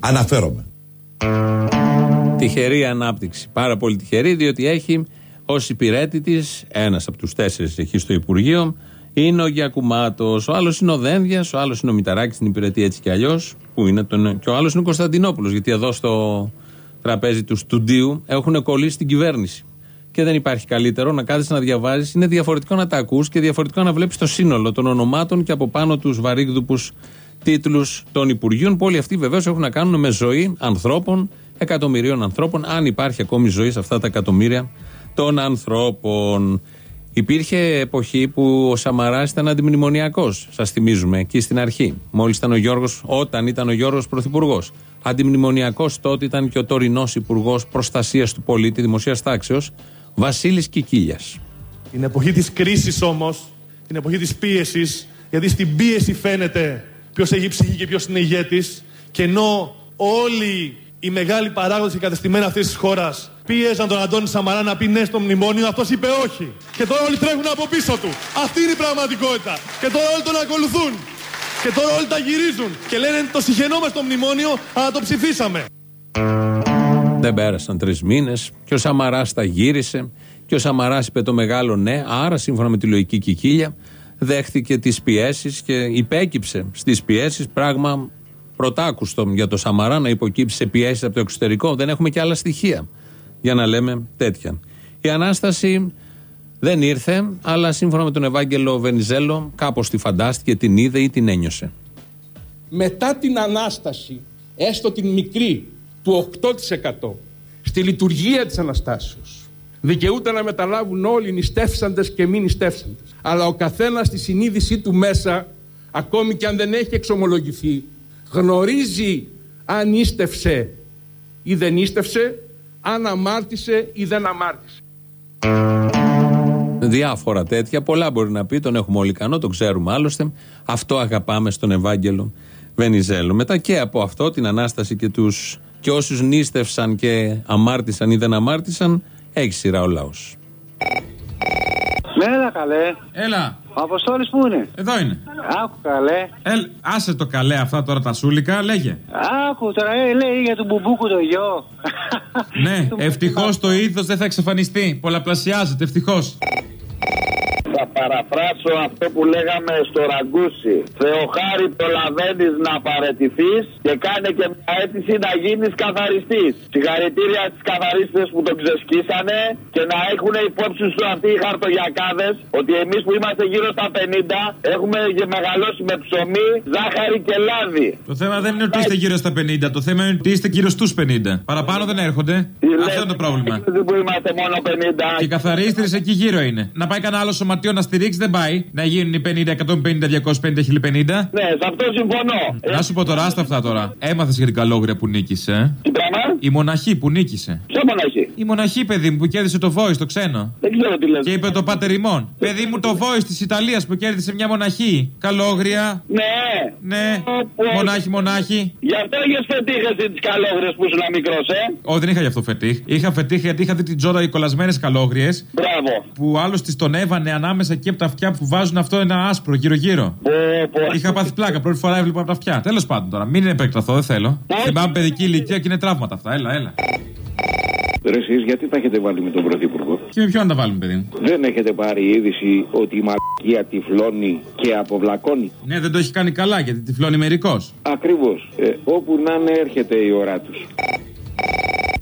Αναφέρομαι. Τυχερή ανάπτυξη. Πάρα πολύ τυχερή, διότι έχει ως υπηρέτη της, ένας από τους τέσσερις εκεί στο Υπουργείο, είναι ο Γιακουμάτος. Ο άλλος είναι ο Δένδιας, ο άλλος είναι ο Μηταράκης στην υπηρετή έτσι κι αλλιώς. Που είναι τον, και ο άλλος είναι ο Κωνσταντινόπουλος. Γιατί εδώ στο τραπέζι του στουντίου έχουν κολλήσει την κυβέρνηση. Και δεν υπάρχει καλύτερο να κάθεσαι να διαβάζεις. Είναι διαφορετικό να τα ακούς και διαφορετικό να βλέπεις το σύνολο των ονομάτων και από πάνω τους βαρύγδουπους τίτλους των Υπουργείων. Που όλοι αυτοί βεβαίως έχουν να κάνουν με ζωή ανθρώπων, εκατομμυρίων ανθρώπων. Αν υπάρχει ακόμη ζωή σε αυτά τα εκατομμύρια των ανθρώπων. Υπήρχε εποχή που ο Σαμαράς ήταν αντιμνημονιακός. Σας θυμίζουμε εκεί στην αρχή. Μόλις ήταν ο Γιώργος, όταν ήταν ο Γιώργος Πρωθυπουργός. Αντιμνημονιακός τότε ήταν και ο τωρινός Υπουργός Προστασίας του Πολίτη, Δημοσίας Τάξεως, Βασίλης Κικίλιας. Την εποχή της κρίσης όμως, την εποχή της πίεσης, γιατί στην πίεση φαίνεται ποιος έχει ψυχή και ποιος είναι ηγέτης, και ενώ όλοι οι μεγάλοι παράγοντες και κατεστημένοι αυτής της χώρας πίεζαν τον Αντώνη Σαμαρά να πει ναι στο μνημόνιο, αυτός είπε όχι. Και τώρα όλοι τρέχουν από πίσω του. Αυτή είναι η πραγματικότητα. Και τώρα όλοι τον ακολουθούν. Και τώρα όλοι τα γυρίζουν. Και λένε το συχαινόμαστε στο μνημόνιο, αλλά το ψηφίσαμε. Δεν πέρασαν τρεις μήνες και ο Σαμαράς τα γύρισε. Και ο Σαμαράς είπε το μεγάλο ναι. Άρα, σύμφωνα με τη λογική Κικίλια, δέχτηκε τις πιέσεις και υπέκυψε στις πιέσεις. Πράγμα πρωτάκουστο για το Σαμαρά να υποκύψει σε πιέσεις από το εξωτερικό. Δεν έχουμε και άλλα στοιχεία για να λέμε τέτοια. Η ανάσταση δεν ήρθε, αλλά σύμφωνα με τον Ευάγγελο Βενιζέλο, κάπως τη φαντάστηκε, την είδε ή την ένιωσε. Μετά την ανάσταση, έστω την μικρή του 8% στη λειτουργία της Αναστάσεως, δικαιούται να μεταλάβουν όλοι οι νηστεύσαντες και μη νηστεύσαντες. Αλλά ο καθένας στη συνείδησή του μέσα, ακόμη και αν δεν έχει εξομολογηθεί, γνωρίζει αν ίστευσε ή δεν ίστευσε, αν αμάρτησε ή δεν αμάρτησε. Διάφορα τέτοια, πολλά μπορεί να πει, τον έχουμε όλοι ικανό, το ξέρουμε άλλωστε. Αυτό αγαπάμε στον Ευάγγελο Βενιζέλο. Μετά και από αυτό, την Ανάσταση και, τους, και όσους νίστευσαν και αμάρτησαν ή δεν αμάρτησαν, έχει σειρά ο λαός. Ναι, έλα καλέ. Έλα. Ο Αποστόλης που είναι; Εδώ είναι. Άκου καλέ. Ελ, άσε το καλέ αυτά τώρα τα σούλικα, λέγε. Άκου τώρα, ε, λέει για τον Μπουμπούκου το γιο. ναι, (laughs) ευτυχώς το είδο δεν θα εξαφανιστεί. Πολλαπλασιάζεται, ευτυχώς. Θα παραφράσω αυτό που λέγαμε στο Ραγκούσι. Θεοχάρη προλαβαίνεις να παρετηθείς και κάνε και μια αίτηση να γίνεις καθαριστής. Συγχαρητήρια στις καθαρίστε που τον ξεσκίσανε και να έχουν υπόψη σου αυτοί οι χαρτογιακάδες ότι εμείς που είμαστε γύρω στα 50 έχουμε μεγαλώσει με ψωμί, ζάχαρη και λάδι. Το θέμα δεν είναι ότι είστε γύρω στα 50, το θέμα είναι ότι είστε γύρω στους 50. Παραπάνω δεν έρχονται. Αυτό είναι το πρόβλημα. Που είμαστε μόνο 50. Και οι καθαρίστρε εκεί γύρω είναι. Να πάει κανένα άλλο σωματείο να στηρίξει δεν πάει. Να γίνουν οι 50, 150, 250, 1050. Ναι, σε αυτό συμφωνώ. Να σου πω τώρα, άστα αυτά τώρα. Έμαθες για την καλόγρια που νίκησε. Τι πράγμα; Η μοναχή που νίκησε. Ποια μοναχή; Η μοναχή, παιδί μου, που κέρδισε το voice, το ξένο. Δεν ξέρω τι λες. Και είπε το πάτερ ημών. Παιδί μου, το voice της Ιταλίας που κέρδισε μια μοναχή. Καλόγρια. Ναι. Ναι. Μονάχη, μονάχη. Γι' αυτό είχες φετίχε τις καλόγριες που ήσουν μικρός, ε. Όχι, δεν είχα γι' αυτό φετίχ. Είχα φετίχ γιατί είχα δει την τζόρα οι κολλασμένες καλόγριες. Μπράβο. Που άλλο τη τον έβανε ανάμεσα και από τα αυτιά που βάζουν αυτό ένα άσπρο γύρω-γύρω. Είχα πάθει πλάκα. Πρώτη φορά έβλεπα από τα αυτιά. Τέλος πάντων τώρα, μην επεκταθώ, δεν θέλω. Θυμάμαι παιδική ηλικία και είναι τραύματα αυτά. Έλα, έλα. Ρε εσείς γιατί τα έχετε βάλει με τον Πρωθυπουργό; Και με ποιον να τα βάλουμε, παιδί μου; Δεν έχετε πάρει είδηση ότι η μαλακία τυφλώνει και αποβλακώνει; Ναι, δεν το έχει κάνει καλά γιατί τυφλώνει μερικό. Ακριβώς. Ε, όπου να είναι έρχεται η ώρα τους.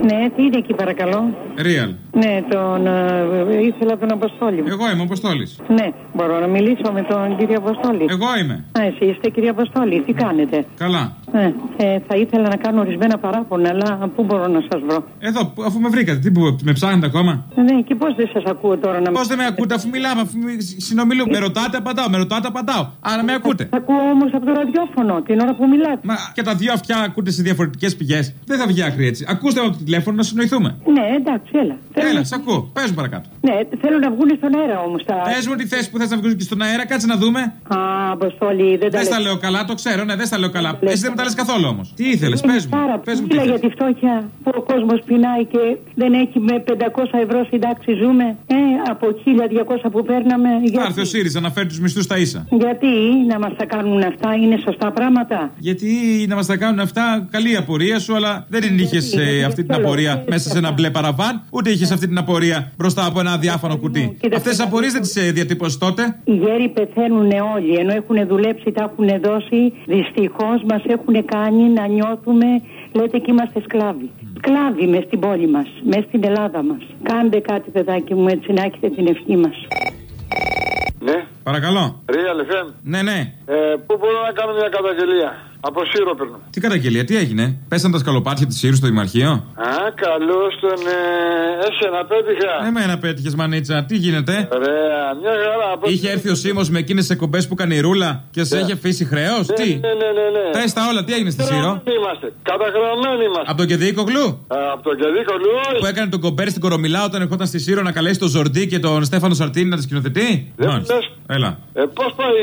Ναι, τι είναι εκεί παρακαλώ; Real. Ναι, τον, ε, ήθελα τον Αποστόλη. Εγώ είμαι ο Αποστόλης. Ναι, μπορώ να μιλήσω με τον κύριο Αποστόλη. Εγώ είμαι. Α, εσύ είστε κύριε Αποστόλη, τι κάνετε; Καλά. Ναι, ε, θα ήθελα να κάνω ορισμένα παράπονα, αλλά πού μπορώ να σας βρω; Εδώ, αφού με βρήκατε, τι που, με ψάχνετε ακόμα; Ναι, και πώς δεν σας ακούω τώρα να Πώς δεν με ακούτε, αφού μιλάμε, αφού συνομιλούμε. Με ρωτάτε, απαντάω, με ρωτάτε, απαντάω. Άρα με ακούτε. Θα ακούω όμως από το ραδιόφωνο την ώρα που μιλάτε. Μα και τα δύο αυτιά ακούτε σε διαφορετικές πηγές. Δεν θα βγει άκρη έτσι. Ακούστε από το τηλέφωνο να συνοηθούμε. Ναι, εντάξει, έλα. Έλα, σ' ακούω. Πες μου παρακάτω. Ναι, θέλω να βγουν στον αέρα όμως. Τα... Πες μου τη θέση που θες να βγουν και στον αέρα, κάτσε να δούμε. Α, Αποστόλη, δεν τα Δεν στα λέω καλά, το ξέρω, ναι, δεν στα λέω καλά. Εσύ δεν μου τα λε καθόλου όμως. Τι ήθελες, πες μου. Πάρα Πες μου τι Μίλα θες. για τη φτώχεια που ο κόσμος πεινάει και δεν έχει με 500 ευρώ συντάξει ζούμε. Ε, από 1200 που παίρναμε. Θα Γιατί, έρθει ο ΣΥΡΙΖΑ να φέρει τους μισθούς στα ίσα. γιατί να μας τα κάνουν αυτά, είναι σωστά πράγματα. Γιατί να μας τα κάνουν αυτά, καλή η απορία σου, αλλά δεν την είχες γιατί αυτή την θέλω, απορία γιατί μέσα σε ένα μπλε παραβάν, ούτε είχες αυτή την απορία μπροστά από ένα διάφανο κουτί. Αυτές τις απορίες δεν τις διατύπωσε τότε. Οι γέροι πεθαίνουν όλοι, ενώ έχουν δουλέψει, τα έχουν δώσει. Δυστυχώς μας έχουν κάνει να νιώθουμε, λέτε και είμαστε σκλάβοι. Σκλάβοι μες στην πόλη μας, μες στην Ελλάδα μας. Κάντε κάτι, παιδάκι μου, έτσι να έχετε την ευχή μας. Ναι. Παρακαλώ. Real FM. Ναι, ναι. Ε, πού μπορώ να κάνω μια καταγγελία; Από Σύρο παίρνω. Τι καταγγελία, τι έγινε; Πέσαν τα σκαλοπάτια της Σύρου στο Δημαρχείο; Α, καλώς τον. Ε, εσένα πέτυχα. Εμένα πέτυχες μανίτσα, τι γίνεται; Ωραία, μια χαρά. Πώς- Είχε έρθει ο Σίμω με εκείνες τις εκπομπές που κάνει η ρούλα και σε Ναι. είχε αφήσει χρέος; Ναι, Τι; Ναι, ναι, ναι. ναι. Πε τα όλα, τι έγινε στη Σύρο; Καταχρεωμένοι Είμαστε. Καταχρεωμένοι είμαστε. Από τον Κεδίκογλου Ε, από τον Κεδίκο Λουόη. που έκανε τον κομπέρ στην Κορομιλά όταν ερχόταν στη Σύρο να καλέσει τον Ζορντί και τον Στέφανο Σαρτίνη να τη σκηνοθετεί; Δεν Μάλιστα. λες. Έλα. Ε, πώς πάει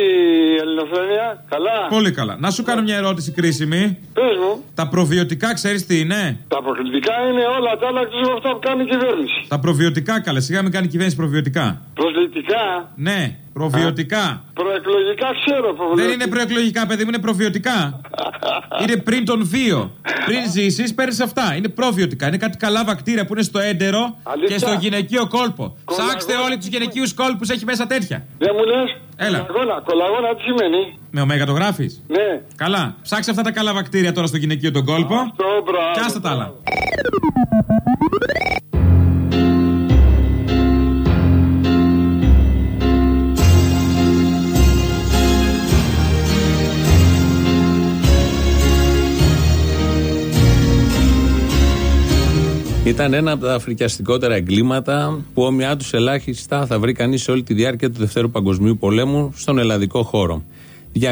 η ελληνοφρένεια, καλά; Πολύ καλά. Να σου κάνω μια ερώτηση κρίσιμη. Πε μου, Τα προβιωτικά ξέρεις τι είναι; τα αποκλειτικά είναι όλα τα άλλα εκτό από αυτά που κάνει η κυβέρνηση. Τα προβιωτικά καλέ. Σιγά μην κάνει η κυβέρνηση προβιωτικά. Προσλητικά, Ναι, προβιωτικά. προεκλογικά ξέρω που Δεν είναι προεκλογικά, παιδί μου, είναι προβιωτικά. (laughs) είναι πριν τον βίο. Πριν ζήσεις, παίρνεις αυτά. Είναι προβιωτικά. Είναι κάτι καλά βακτήρια που είναι στο έντερο Αλήθεια. και στο γυναικείο κόλπο. Ψάξτε όλοι τους γυναικείους κόλπους, έχει μέσα τέτοια. Δεν μου λες; Έλα. Κολαγόνα, κολαγόνα τι σημαίνει. Με ωμέγα το γράφεις; Ναι. Καλά. Ψάξε αυτά τα καλά βακτήρια τώρα στο γυναικείο τον κόλπο. Αυτό, μπράβο. Και άστα τα άλλα. Ήταν ένα από τα φρικιαστικότερα εγκλήματα που όμοιά τους ελάχιστα θα βρει κανείς σε όλη τη διάρκεια του Δευτέρου Παγκοσμίου Πολέμου στον ελλαδικό χώρο. 229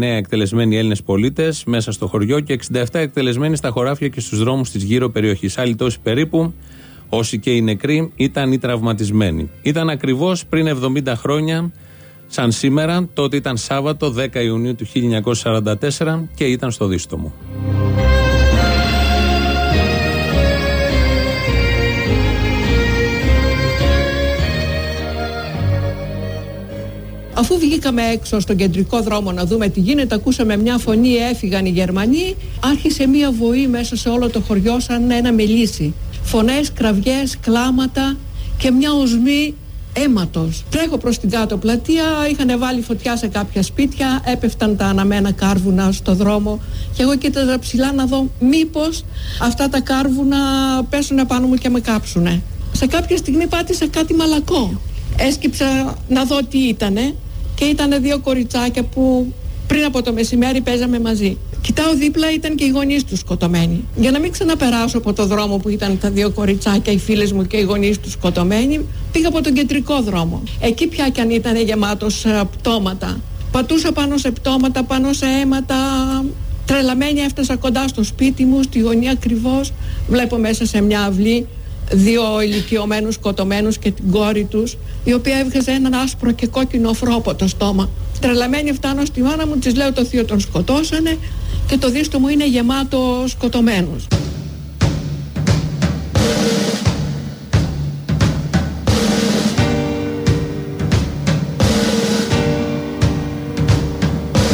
εκτελεσμένοι Έλληνες πολίτες μέσα στο χωριό και 67 εκτελεσμένοι στα χωράφια και στους δρόμους της γύρω περιοχής. Άλλοι τόσοι περίπου, όσοι και οι νεκροί, ήταν οι τραυματισμένοι. Ήταν ακριβώς πριν 70 χρόνια, σαν σήμερα, τότε ήταν Σάββατο 10 Ιουνίου του 1944 και ήταν στο Δίστομο. Αφού βγήκαμε έξω στον κεντρικό δρόμο να δούμε τι γίνεται, ακούσαμε μια φωνή, έφυγαν οι Γερμανοί. Άρχισε μια βοή μέσα σε όλο το χωριό σαν ένα μελίσι. Φωνές, κραυγές, κλάματα και μια οσμή αίματος. Τρέχω προς την κάτω πλατεία, είχαν βάλει φωτιά σε κάποια σπίτια, έπεφταν τα αναμένα κάρβουνα στο δρόμο και εγώ κοίταζα ψηλά να δω μήπως αυτά τα κάρβουνα πέσουν πάνω μου και με κάψουνε. Σε κάποια στιγμή πάτησα κάτι μαλακό. Έσκυψα να δω τι ήτανε και ήταν δύο κοριτσάκια που πριν από το μεσημέρι παίζαμε μαζί. Κοιτάω δίπλα ήταν και οι γονείς τους σκοτωμένοι. Για να μην ξαναπεράσω από το δρόμο που ήταν τα δύο κοριτσάκια, οι φίλες μου και οι γονείς τους σκοτωμένοι, πήγα από τον κεντρικό δρόμο. Εκεί πια κι αν ήταν γεμάτος ε, πτώματα. Πατούσα πάνω σε πτώματα, πάνω σε αίματα. Τρελαμένη έφτασα κοντά στο σπίτι μου, στη γωνία ακριβώς. Βλέπω μέσα σε μια αυλή δύο ηλικιωμένους σκοτωμένους και την κόρη τους η οποία έβγαζε έναν άσπρο και κόκκινο φρό από το στόμα τρελαμένη φτάνω στη μάνα μου της λέω το θείο τον σκοτώσανε και το δίστο μου είναι γεμάτο σκοτωμένους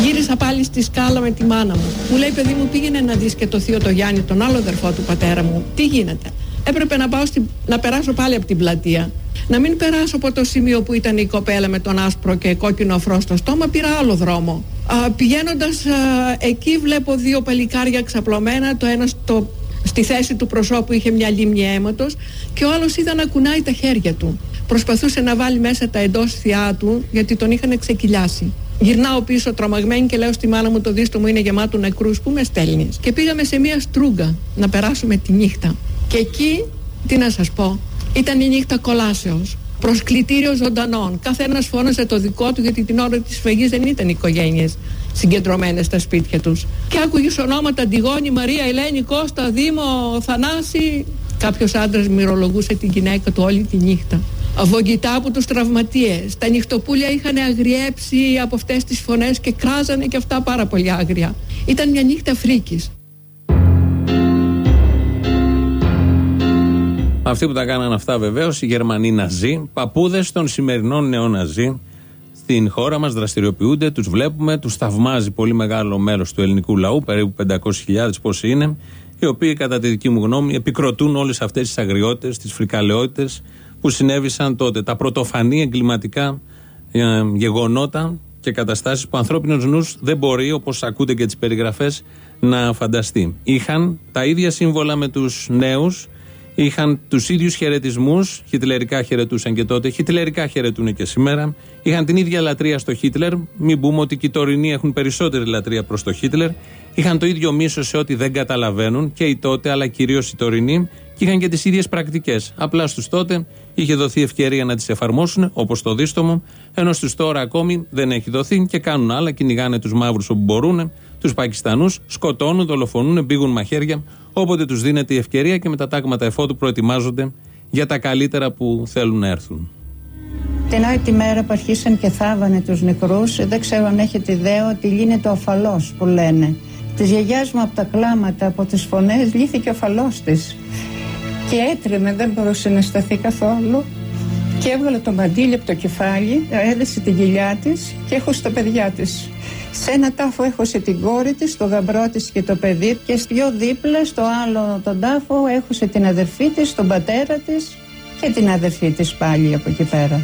Γύρισα πάλι στη σκάλα με τη μάνα μου. Μου λέει, παιδί μου, πήγαινε να δεις και το θείο το Γιάννη, τον άλλο αδερφό του πατέρα μου. Τι γίνεται; Έπρεπε να, πάω στη... να περάσω πάλι από την πλατεία. Να μην περάσω από το σημείο που ήταν η κοπέλα με τον άσπρο και κόκκινο αφρό στο στόμα, πήρα άλλο δρόμο. Α, πηγαίνοντας α, εκεί βλέπω δύο παλικάρια ξαπλωμένα, το ένας στο, στη θέση του προσώπου είχε μια λίμνη αίματος και ο άλλος είδα να κουνάει τα χέρια του. Προσπαθούσε να βάλει μέσα τα εντός θεία του γιατί τον είχαν ξεκυλιάσει. Γυρνάω πίσω τρομαγμένη και λέω στη μάνα μου το δίστο μου είναι γεμάτο νεκρούς που με στέλνεις; Και πήγαμε σε μια στρούγκα να περάσουμε τη νύχτα. Και εκεί, τι να σας πω, ήταν η νύχτα κολάσεως. Προσκλητήριο ζωντανών. Καθένα φώναζε το δικό του γιατί την ώρα της φαγής δεν ήταν οι οικογένειες συγκεντρωμένες στα σπίτια τους. Και άκουγε ονόματα Αντιγόνη, Μαρία, Ελένη, Κώστα, Δήμο, Θανάση. Κάποιος άντρας μυρολογούσε την γυναίκα του όλη τη νύχτα. βογγητά από τους τραυματίες. Τα νυχτοπούλια είχαν αγριέψει από αυτές τις φωνές και κράζανε και αυτά πάρα πολύ άγρια. Ήταν μια νύχτα φρίκης. Αυτοί που τα κάνανε αυτά βεβαίως, οι Γερμανοί Ναζί, παππούδες των σημερινών νεοναζί, στην χώρα μας δραστηριοποιούνται, τους βλέπουμε, τους θαυμάζει πολύ μεγάλο μέρος του ελληνικού λαού, περίπου 500.000 πόσοι είναι, οι οποίοι κατά τη δική μου γνώμη επικροτούν όλες αυτές τις αγριότητες, τις φρικαλαιότητες που συνέβησαν τότε. Τα πρωτοφανή εγκληματικά ε, γεγονότα και καταστάσεις που ο ανθρώπινος νους δεν μπορεί, όπως ακούτε και τις περιγραφές, να φανταστεί. Είχαν τα ίδια σύμβολα με τους νέους, είχαν τους ίδιους χαιρετισμούς, χιτλερικά χαιρετούσαν και τότε, χιτλερικά χαιρετούν και σήμερα. Είχαν την ίδια λατρεία στο Χίτλερ. Μην πούμε ότι και οι τωρινοί έχουν περισσότερη λατρεία προς το Χίτλερ. Είχαν το ίδιο μίσος σε ό,τι δεν καταλαβαίνουν και οι τότε, αλλά κυρίως οι τωρινοί. Και είχαν και τις ίδιες πρακτικές. Απλά στους τότε είχε δοθεί ευκαιρία να τις εφαρμόσουν, όπως το δίστομο, ενώ στους τώρα ακόμη δεν έχει δοθεί και κάνουν άλλα. Κυνηγάνε τους μαύρους όπου μπορούν, τους Πακιστανούς, σκοτώνουν, δολοφονούν, μπήγουν μαχαίρια. Όποτε τους δίνεται η ευκαιρία και με τα τάγματα εφότου προετοιμάζονται για τα καλύτερα που θέλουν να έρθουν. Την άλλη τη μέρα που αρχίσαν και θάβανε τους νεκρούς, δεν ξέρω αν έχετε ιδέα ότι λύνεται ο αφαλός που λένε. Της γιαγιάς μου από τα κλάματα, από τις φωνές, λύθηκε ο αφαλός της. Και έτρεμε, δεν μπορούσε να σταθεί καθόλου. Και έβγαλε το μαντίλι από το κεφάλι, έδεσε την κοιλιά της και έχω στα παιδιά της. Σε ένα τάφο έχωσε την κόρη της, το γαμπρό της και το παιδί και πιο δίπλα στο άλλο τον τάφο έχωσε την αδερφή της, τον πατέρα της και την αδερφή της πάλι από εκεί πέρα.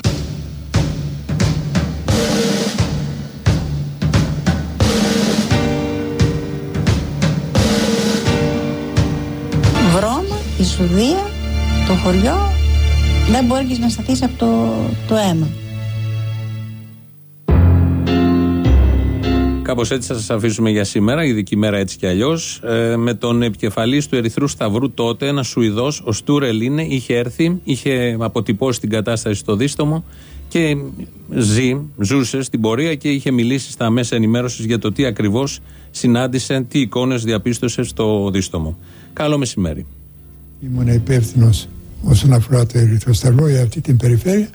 Βρώμα, η Σουδία, το χωριό, δεν μπορείς να σταθείς από το, το αίμα. Κάπως έτσι θα σας αφήσουμε για σήμερα, ειδική μέρα έτσι κι αλλιώς. Ε, με τον επικεφαλής του Ερυθρού Σταυρού τότε, ένα Σουηδός, ο Στούρελ είναι, είχε έρθει, είχε αποτυπώσει την κατάσταση στο δίστομο και ζει, ζούσε στην πορεία και είχε μιλήσει στα μέσα ενημέρωσης για το τι ακριβώς συνάντησε, τι εικόνες διαπίστωσε στο δίστομο. Καλό μεσημέρι. Ήμουν υπεύθυνος όσον αφορά το Ερυθρό Σταυρό για αυτή την περιφέρεια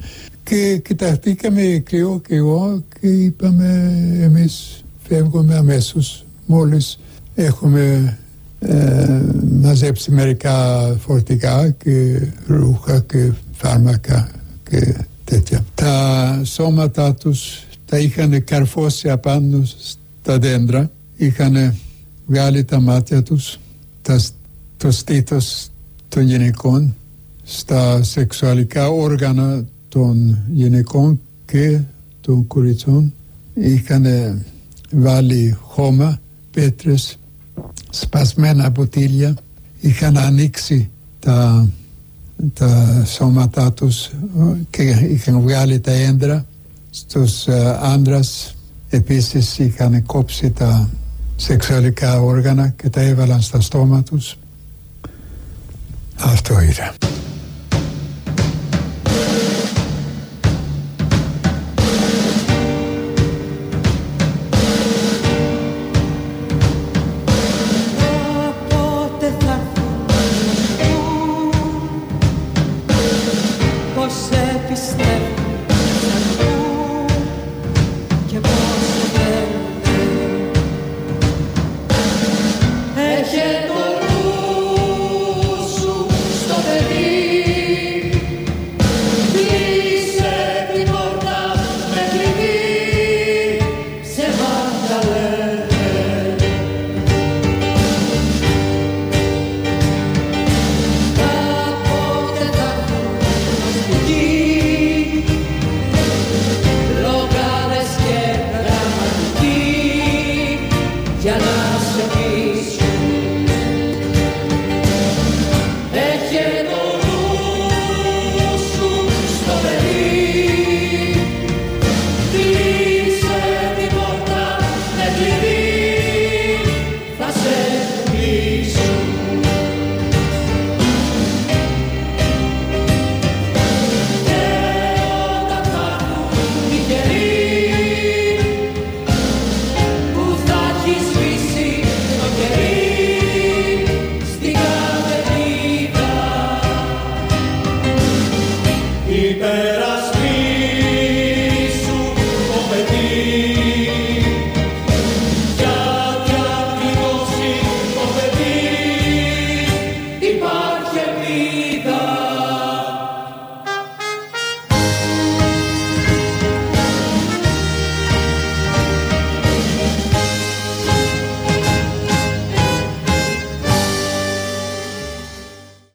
και κοιταχτήκαμε κρυό και εγώ και είπαμε εμείς φεύγουμε αμέσως. Μόλις έχουμε ε, μαζέψει μερικά φορτικά και ρούχα και φάρμακα και τέτοια. Τα σώματα τους τα είχαν καρφώσει απάνω στα δέντρα, είχαν βγάλει τα μάτια τους, τα, το στήθος των γυναικών, στα σεξουαλικά όργανα των γυναικών και των κοριτσών είχαν βάλει χώμα, πέτρες, σπασμένα ποτήρια. Είχαν ανοίξει τα, τα σώματά τους και είχαν βγάλει τα έντρα στους uh, άντρας. Επίσης είχαν κόψει τα σεξουαλικά όργανα και τα έβαλαν στα στόμα τους. Αυτό ήταν